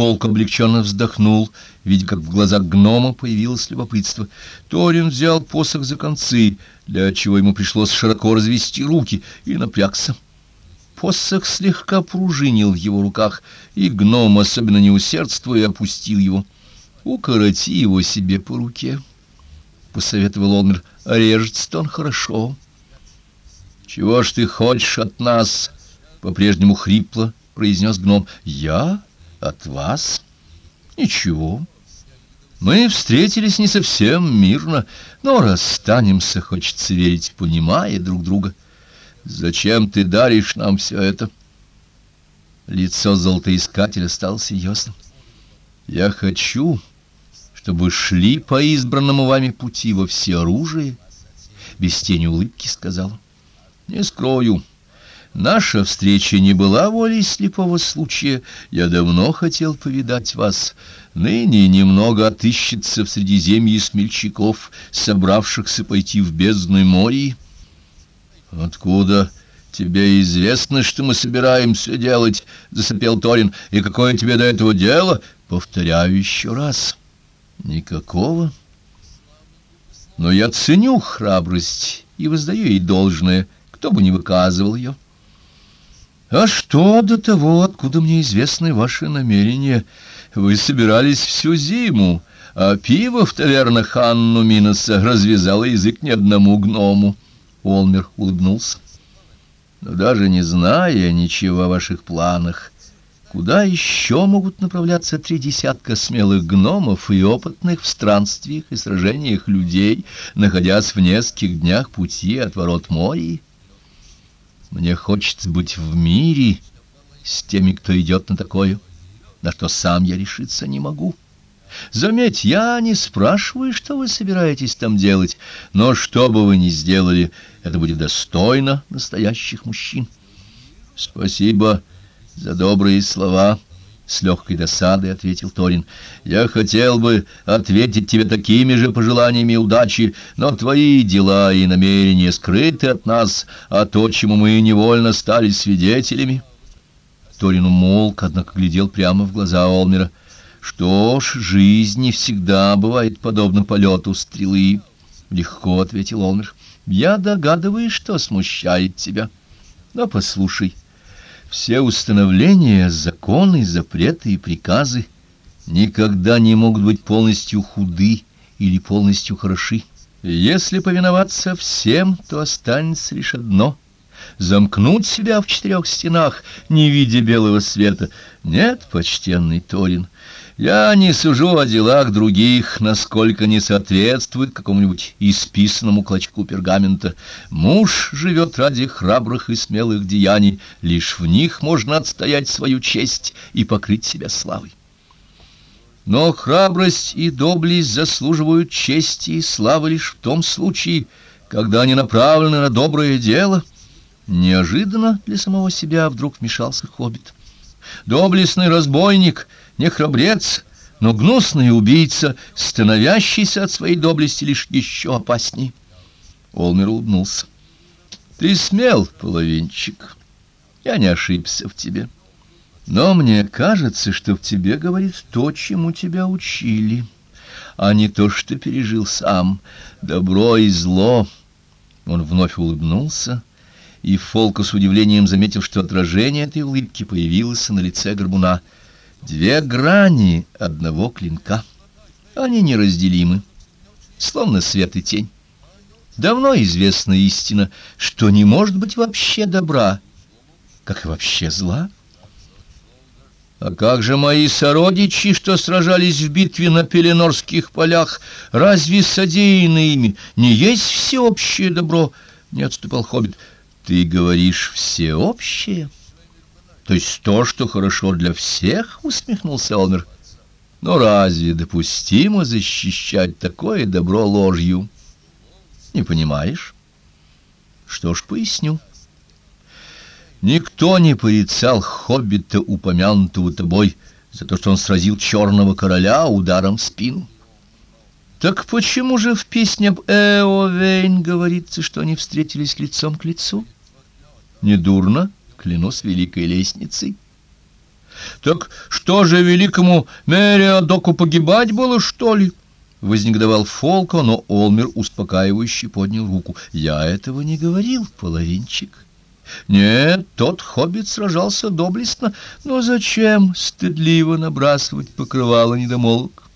Фолк облегченно вздохнул, видя, как в глазах гнома появилось любопытство. Торин взял посох за концы, для чего ему пришлось широко развести руки, и напрягся. Посох слегка пружинил в его руках, и гном, особенно не усердствуя, опустил его. «Укороти его себе по руке», — посоветовал Олмер. «Режется-то он хорошо». «Чего ж ты хочешь от нас?» — по-прежнему хрипло произнес гном. «Я? От вас? Ничего. Мы встретились не совсем мирно, но расстанемся, хочется верить, понимая друг друга». Зачем ты даришь нам все это? Лицо золотоискателя стало серьезным. Я хочу, чтобы шли по избранному вами пути во все оружие, без тени улыбки сказал. Не скрою, наша встреча не была волей слепого случая. Я давно хотел повидать вас. Ныне немного отыщется в Средиземье смельчаков, собравшихся пойти в бездну море. «Откуда тебе известно, что мы собираемся делать?» — засопел Торин. «И какое тебе до этого дело?» «Повторяю еще раз. Никакого. Но я ценю храбрость и воздаю ей должное, кто бы ни выказывал ее». «А что до того, откуда мне известны ваши намерения? Вы собирались всю зиму, а пиво в тавернах Анну Миноса развязало язык ни одному гному». Олмер улыбнулся. Но даже не зная ничего о ваших планах, куда еще могут направляться три десятка смелых гномов и опытных в странствиях и сражениях людей, находясь в нескольких днях пути от ворот моря? Мне хочется быть в мире с теми, кто идет на такое, на что сам я решиться не могу. Заметь, я не спрашиваю, что вы собираетесь там делать, но что бы вы ни сделали, это будет достойно настоящих мужчин. Спасибо за добрые слова, — с легкой досадой ответил Торин. Я хотел бы ответить тебе такими же пожеланиями удачи, но твои дела и намерения скрыты от нас, а то, чему мы невольно стали свидетелями. Торин умолк, однако глядел прямо в глаза Олмера. Что ж, жизнь не всегда бывает подобна полету стрелы, — легко ответил Олмер. Я догадываюсь, что смущает тебя. Но послушай, все установления, законы, запреты и приказы никогда не могут быть полностью худы или полностью хороши. Если повиноваться всем, то останется лишь одно — замкнуть себя в четырех стенах, не видя белого света. Нет, почтенный Торин, — я не сужу о делах других, насколько не соответствует какому-нибудь исписанному клочку пергамента. Муж живет ради храбрых и смелых деяний, лишь в них можно отстоять свою честь и покрыть себя славой. Но храбрость и доблесть заслуживают чести и славы лишь в том случае, когда они направлены на доброе дело. Неожиданно для самого себя вдруг вмешался хоббит. Доблестный разбойник — не храбрец, но гнусный убийца, становящийся от своей доблести лишь еще опасней. Олмер улыбнулся. Ты смел, половинчик. Я не ошибся в тебе. Но мне кажется, что в тебе говорит то, чему тебя учили, а не то, что пережил сам. Добро и зло. Он вновь улыбнулся, и Фолка с удивлением заметил, что отражение этой улыбки появилось на лице горбуна — Две грани одного клинка. Они неразделимы, словно свет и тень. Давно известна истина, что не может быть вообще добра, как и вообще зла. А как же мои сородичи, что сражались в битве на Пеленорских полях, разве содеянное ими не есть всеобщее добро? Не отступал Хоббит. Ты говоришь «всеобщее»? То есть то, что хорошо для всех, усмехнулся Олмер. Но разве допустимо защищать такое добро ложью? Не понимаешь? Что ж, поясню. Никто не порицал хоббита, упомянутого тобой, за то, что он сразил черного короля ударом в спину. Так почему же в песне об Эовейн говорится, что они встретились лицом к лицу? Недурно клянусь великой лестницей. Так что же великому Мериадоку погибать было, что ли? Вознегодовал Фолко, но Олмер успокаивающе поднял руку. Я этого не говорил, половинчик. Нет, тот хоббит сражался доблестно, но зачем стыдливо набрасывать покрывало недомолвок?